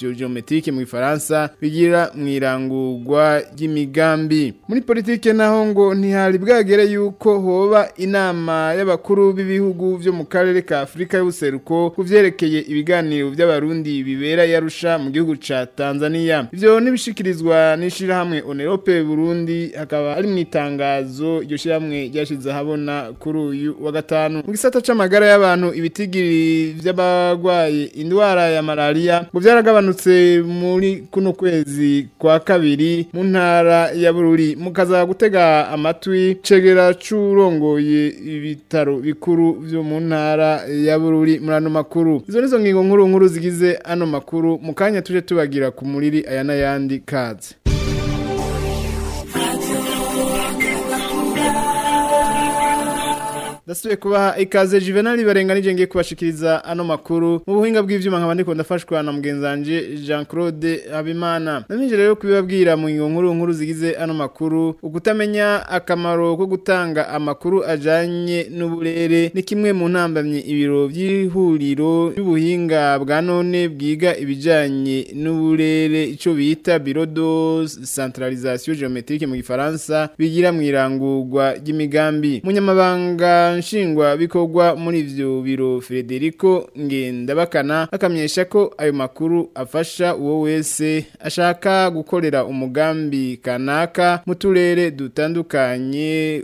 geometrike mu ifaransa bigira mu irangurwa ry'imigambi muri politiki naho ngo ntihari bwagere yuko hoba inama y'abakuru b'ibihugu byo mu karere ka afurika y'ubuseruko ku byerekeye ibiganiro by'abarundi bibera yarusha mu gihugu ca ya Tanzania ivyo nibishikirizwa n'ishirahamwe Onerope Burundi hakaba ari mu itangazo iryo shirahamwe ryashize habona kuri uyu wa gatanu mu gisata c'amagara y'abantu ibitigiri vy'abagwaye indwara ya malaria ngo byaragabanutse muri kuno kwezi kwa kabiri mu ntara ya Bururi mukaza gutega amatwi cegera curongoye ibitaro bikuru vyo mu ntara ya Bururi murano makuru izo nizo ngingo nkuru nkuru zigize ano makuru mukanya tuje tubagira bagira ku muriri aya n'ayandi kazi Dasubiye kubaha ikaze Juvenal barenganije ngiye kubashikiriza ano makuru mu buhinga bw'ivyuma nkaba ndiko ndafashwa na mugenzi Jean-Claude Habimana. Naminje rero kubibabwira mu nkuru nkuru zigize ano makuru ukutamenya akamaro ko gutanga amakuru ajanye n'uburere ni kimwe mu ntambamye ibiro by'ihuriro y'ubuhinga bwa none bwiga ibijyanye n'uburere icyo bita Bureau de Centralisation Géométrique mu Gifaransa bigira mu irangurwa ry'imigambi. Munyamabanga nshingwabikorwa muri ibyo biro frederico ngendabakana akamyesha ko ayo makuru afasha uwo wese ashaka gukorera umugambi kanaka mu turere dutandukanye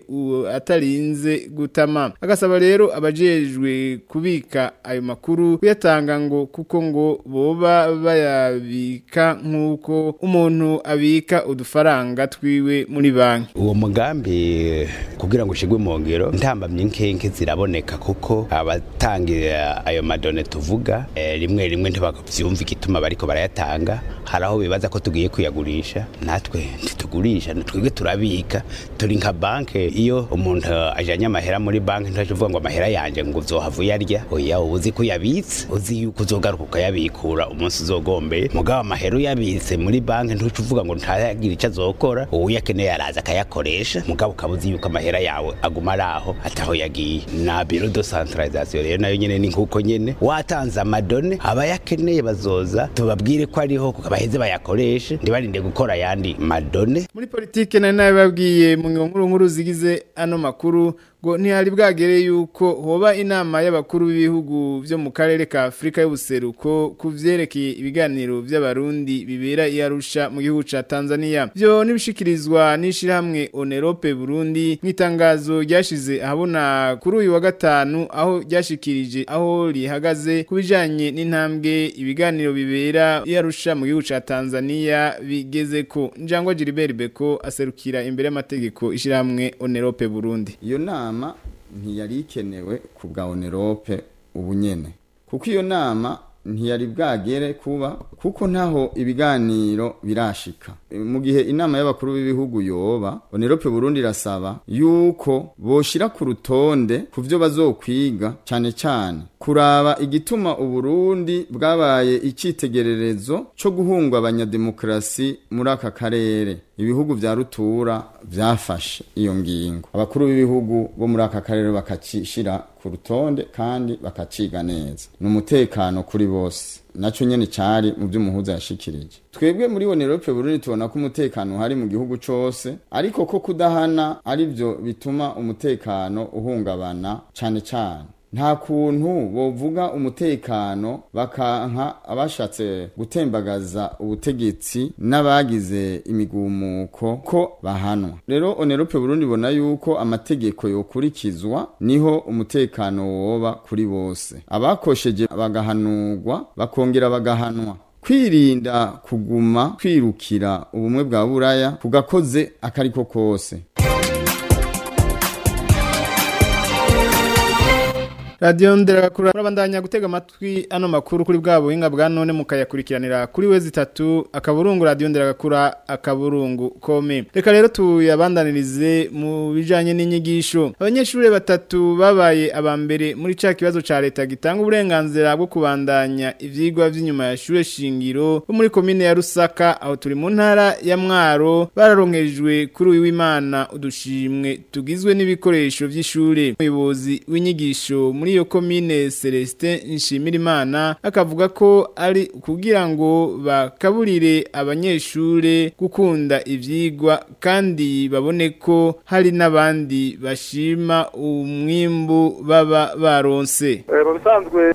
atarinze gutama agasaba rero abajejwe kubika ayo makuru kuyatanga ngo kuko ngo boba bayabika nk'uko umuntu abika udufaranga twiwe muri banki uwo mugambi eh, kugira ngo ushyirwe mu ngiro ntambamye inkenke ziraboneka kuko abatangira ayo madone tuvuga eh, rimwe rimwe ntibabyumva igituma bariko barayatanga hari aho bibaza ko tugiye kuyagurisha natwe ntitugurisha twebwe turabika turi nka banke iyo umuntu ajanye amahera muri banke ntaje uvuga ngo amahera yanje ngo uzohavuye arya oya uba uzi ko yabitse uzi yuko uzogaruka ukayabikura umunsi uzogombe mugabo amahera uyabitse muri banke ntuce uvuga ngo ntagire icyo azokora uwuyakeneye araza akayakoresha mugabo ukaba uzi yuko amahera yawe aguma ari aho ataho ya yagi na biro do centralisation rero nayo nyene ni nkuko nyene watanze amadone abayakeneye bazoza tubabwire ko ariho kugabaheze bayakoreshe ndibarinde gukora yandi madone muri politike nayo nabibabwiye mu nkuru nkuru zigize ano makuru ngo ntihari bwagere yuko hoba inama y'abakuru b'ibihugu byo mu karere ka afurika y'ubuseruko ku byerekeye ibiganiro by'abarundi bibera i arusha mu gihugu cya tanzania byo n'ibishikirizwa n'ishyirahamwe onerope burundi nk'itangazo ryashize ahabona kuri uyu wa gatanu aho ryashikirije aho rihagaze ku bijyanye n'intambwe ibiganiro bibera i arusha mu gihugu cya tanzania bigeze ko njangwa jiriberi beko aserukira imbere y'amategeko ishyirahamwe onerope burundi iyo nama nama ntiyari ikenewe ku bwa onerope ubu kuko iyo nama ntiyari bwagere kuba kuko ntaho ibiganiro birashika mu gihe inama y'abakuru b'ibihugu yoba onerope burundi irasaba yuko boshyira ku rutonde ku byo bazokwiga cyane cyane kuraba igituma uburundi bwabaye icyitegererezo cyo guhunga abanyademokarasi muri aka karere ibihugu bya rutura byafashe iyo ngingo abakuru b'ibihugu bo muri aka karere bakacishira ku rutonde kandi bakaciga neza ni umutekano kuri bose nacyo nyene cari mu vy'umuhuza yashikirije twebwe muri Europe Burundi tubona ko umutekano hari mu gihugu cyose, ariko ko kudahana ari byo bituma umutekano uhungabana cyane cyane. nta kuntu bovuga umutekano bakanka abashatse gutembagaza ubutegetsi n'abagize imigumuko ko bahanwa rero onerope burundi bona yuko amategeko yokurikizwa niho umutekano woba kuri bose abakosheje bagahanurwa bakongera bagahanwa kwirinda kuguma kwirukira ubumwe bwa buraya kugakoze akariko kose radiyo nderabakurura urabandanya gutega amatwi ano makuru kuri bwa buhinga bwa none mukayakurikiranira kuri we zitatu akaburungu radiyo nderagakura akaburungu kome reka rero tuyabandanirize mu bijyanye n'inyigisho abanyeshuri batatu babaye aba mbere muri cya kibazo cya leta gitanga uburenganzira bwo kubandanya ibyigwa by'inyuma ya shure shingiro bo muri komine ya rusaka aho turi mu ntara ya mwaro bararongejwe kuri uyu w'imana udushimwe tugizwe n'ibikoresho by'ishuri umuyobozi w'inyigisho muri muri iyo komine Celestin Nshimirimana akavuga ko ari kugira ngo bakaburire abanyeshure gukunda ivyigwa kandi babone ko hari n'abandi bashima umwimbu baba baronse. E,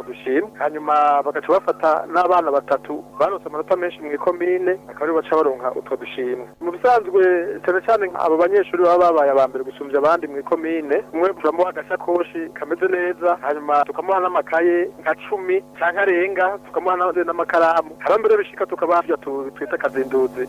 udushimwe hanyuma bagaca bafata n'abana batatu barose amanota menshi mu ikomine akaba aribo baca baronka utwo dushimwe mu bisanzwe cyane cyane abo banyeshuri baba babaye aba mbere gusumbya abandi mu ikomine umwe turamuha agasakoshi kameze neza hanyuma tukamuha n'amakaye nka cumi cyangwa arenga tukamuha n'amakaramu abambere bishika tukabafya twita akazinduzi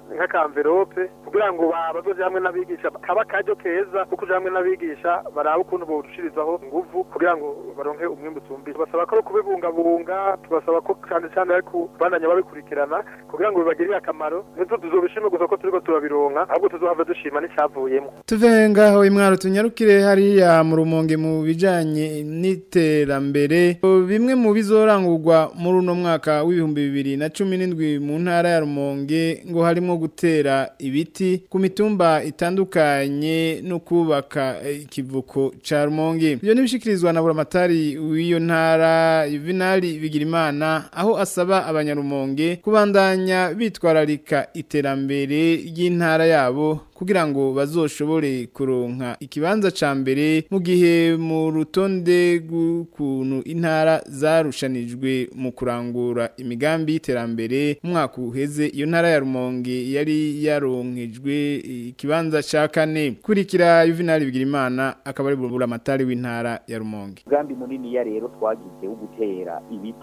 nk'akamverope kugira ngo babazoze hamwe n'abigisha kaba akaryo keza kuko uje hamwe n'abigisha barabe ukuntu bawushirizaho inguvu kugira ngo baronke umwimbu utumbiye tubasaba ko kubibungabunga tubasaba ko cyane cyane ariko bandanya babi tuzabikurikirana kugira ngo bibagirire akamaro nibyo tuzobishima gusa ko turiko turabironka ahubwo tuzohava dushima n'icyavuyemo tuve ngaho imwaro tunyarukire hariya mu rumonge mu bijyanye n'iterambere bimwe mu bizorangurwa muri uno mwaka w'ibihumbi bibiri na cumi n'indwi mu ntara ya rumonge ngo harimo gutera ibiti ku mitumba itandukanye no kubaka eh, ikivuko ca rumonge ibyo nibishikirizwa na buramatari w'iyo ntara yuvenali bigirimana aho asaba abanyarumonge kubandanya bitwararika iterambere ry'intara yabo kugira ngo bazoshobore kuronka ikibanza ca mbere mu gihe mu rutonde rw'ukuntu intara zarushanijwe mu kurangura imigambi y'iterambere umwaka uheze iyo ntara ya Rumonge yari yaronkejwe ikibanza ca kane kurikira Juvenal Bigirimana akaba ari burubura amatari w'intara ya Rumonge Gambi munini ya rero twagize wo gutera ibiti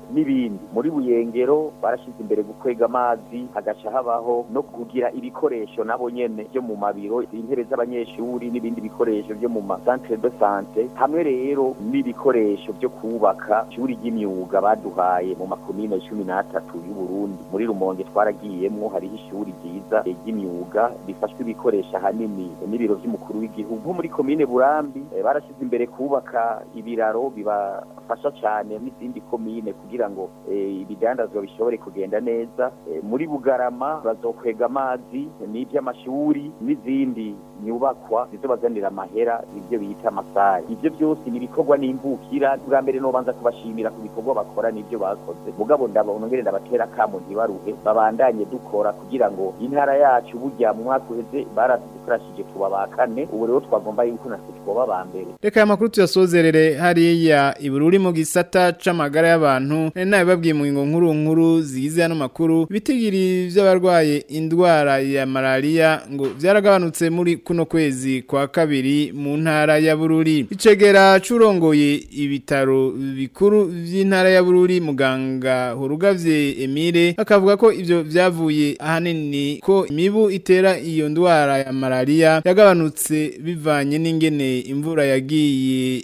n'ibindi muri buyengero barashyize imbere gukwega amazi hagaca habaho no kugira ibikoresho nabo nyene byo mu mabiro intebe z'abanyeshuri n'ibindi bikoresho byo mu masantere de sante hamwe rero n'ibikoresho byo kubaka ishuri ry'imyuga baduhaye mu makomine cumi n'atatu y'uburundi muri rumonge twaragiyemo hariho ishuri ryiza ry'imyuga rifashwe ibikoresha ahanini n'ibiro by'umukuru w'igihugu nko muri komine burambi eh, barashyize imbere kubaka ibiraro bibafasha cyane n'izindi komine kugira ngo eh, ibidandazwa bishobore kugenda neza eh, muri bugarama bazokwega amazi n'iby'amashuri n'izindi yubakwa ndetse bazanira amahera ibyo bita amasare ibyo byose ni ibikorwa n'imbukira bwa mbere n'ubanza kubashimira ku bikorwa bakora n'ibyo bakoze mugabo ndabona ngere ndabatera kamo ntibaruhe babandanye dukora kugira ngo intara yacu burya mu mwaka uheze baradukorashije tuba ba kane ubu rero twagomba yuko natwe twoba ba mbere reka aya makuru tuyasozerere hariya ibururi mu gisata c'amagara y'abantu nawe babwiye mu ngingo nkuru nkuru zigize hano makuru ibitigiri by'abarwaye indwara ya malaria ngo byaragabanutse muri kuno kwezi kwa kabiri mu ntara ya Bururi icegera curongoye ibitaro bikuru by'intara ya Bururi muganga Horugavye Emile akavuga ko ibyo byavuye ahanini ko mibu itera iyo ndwara ya malaria yagabanutse bivanye n'ingene imvura yagiye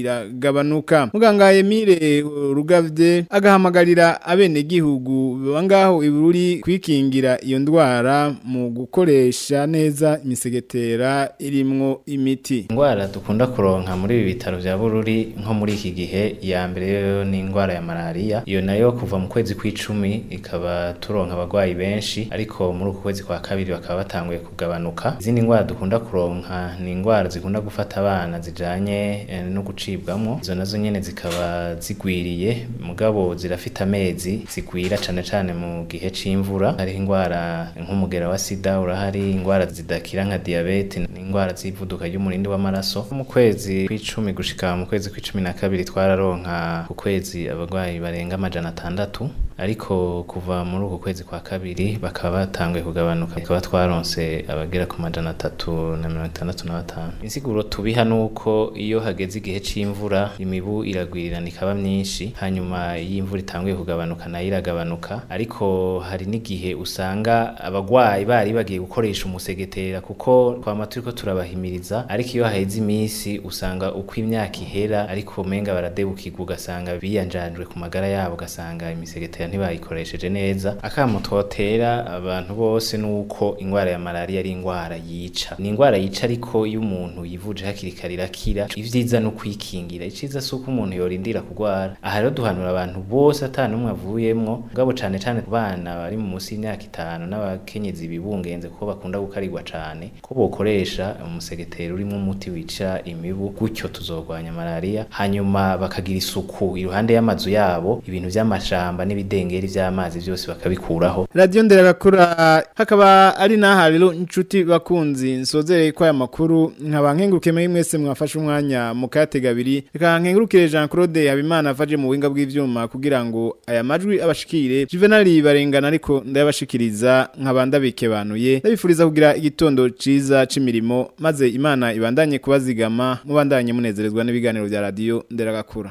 iragabanuka muganga Emile Horugavye agahamagarira abene gihugu bangaho ibururi kwikingira iyo ndwara mu gukoresha neza imisegetera Burera irimwo imiti ingwara dukunda kuronka muri ibi bitaro vya Bururi nko muri iki gihe ya mbere yo ni ingwara ya malaria iyo nayo kuva mu kwezi kw'icumi ikaba turonka abagwayi benshi ariko muri uku kwezi kwa kabiri bakaba batanguye kugabanuka izindi ngwara dukunda kuronka ni ingwara zikunda gufata abana zijanye eh, no gucibwamo izo nazo nyene zikaba zigwiriye mugabo zirafite amezi zigwira cane cane mu gihe c'imvura hari ingwara nk'umugera wa sida urahari ingwara zidakira nka diabete diabete ni indwara z'ivuduka ry'umurindi w'amaraso mu kwezi kw'icumi gushika mu kwezi kw'icumi na kabiri twararonka ku kwezi abarwayi barenga amajana atandatu ariko kuva muri uku kwezi kwa kabiri bakaba batanguye kugabanuka bakaba twaronse abagera ku majana atatu na mirongo itandatu na batanu insiguro tubiha nuko iyo hageze igihe cy’imvura, imibu iragwirirana ikaba myinshi hanyuma iyo imvura itanguye kugabanuka nayo iragabanuka ariko hari n'igihe usanga abagwayi bari bagiye gukoresha umusegetera kuko twama turiko turabahimiriza ariko iyo haheze iminsi usanga uko imyaka ihera ariko umenga baradebukirwa ugasanga biyanjanjwe ku magara yabo ugasanga imisegetera ntibayikoresheje neza akamutotera abantu bose nuko ingwara ya malaria ari ingwara yica ni ingwara yica ariko iyo umuntu yivuje hakiri kare irakira ivyiza no kwikingira iciza si uko umuntu yorindira kugwara aha rero duhanura abantu bose ata n'umwe avuyemwo cyane cyane ku bana bari mu munsi y'imyaka itanu n'abakenyezi bibungenze kuko bakunda gukarirwa cyane ko bakoresha umusegetera urimo umuti wica imibu gutyo tuzogwanya malaria hanyuma bakagira isuku iruhande y'amazu yabo ibintu by’amashamba n'ibide ibidengeri by'amazi byose bakabikuraho radiyo nderakura hakaba ari nahariro inshuti bakunzi nsozereye ko aya makuru nkaba nkengurukemeye mwese mwafashe umwanya mukayatega abiri reka nkengurukire Jean Claude Habimana afaje mu winga bw'ivyuma kugira ngo aya majwi abashikire Juvenali barengana ariko ndayabashikiriza nkabanda bikebanuye ndabifuriza kugira igitondo cyiza cy’imirimo maze Imana ibandanye kubazigama mubandanye munezerezwa n'ibiganiro bya radio nderagakura